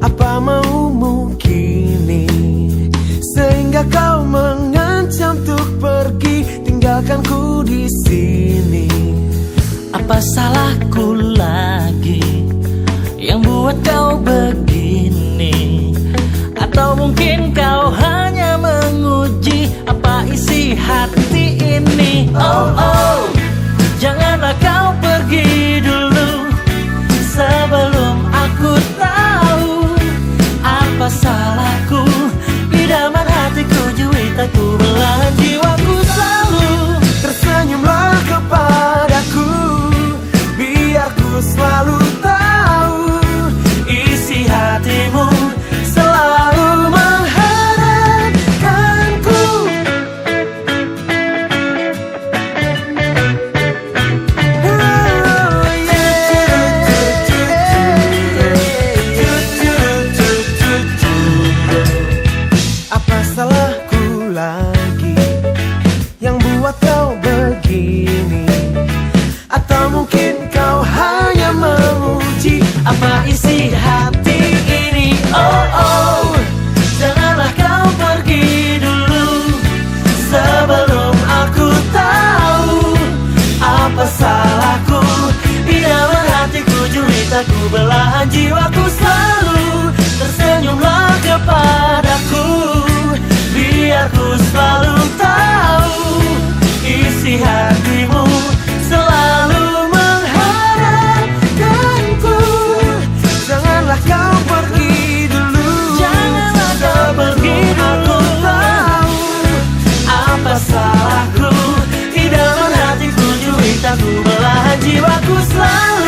Apa maumu kini? Sehingga kau mengancam untuk pergi tinggalkan ku di sini. Apa salahku lagi Yang buat kau begini? Atau mungkin kau juwitaku belahan jiwaku selalu Tersenyumlah kepadaku Biar ku selalu tahu Isi hatimu selalu mengharapkanku Oh, yeah. Apa salahku cintaku belahan jiwaku selalu tersenyumlah kepadaku. Biar ku selalu tahu isi hatimu selalu mengharapkanku. Janganlah kau pergi dulu. Janganlah kau pergi dulu. aku tahu apa salahku. Di dalam hatiku cintaku belahan jiwaku selalu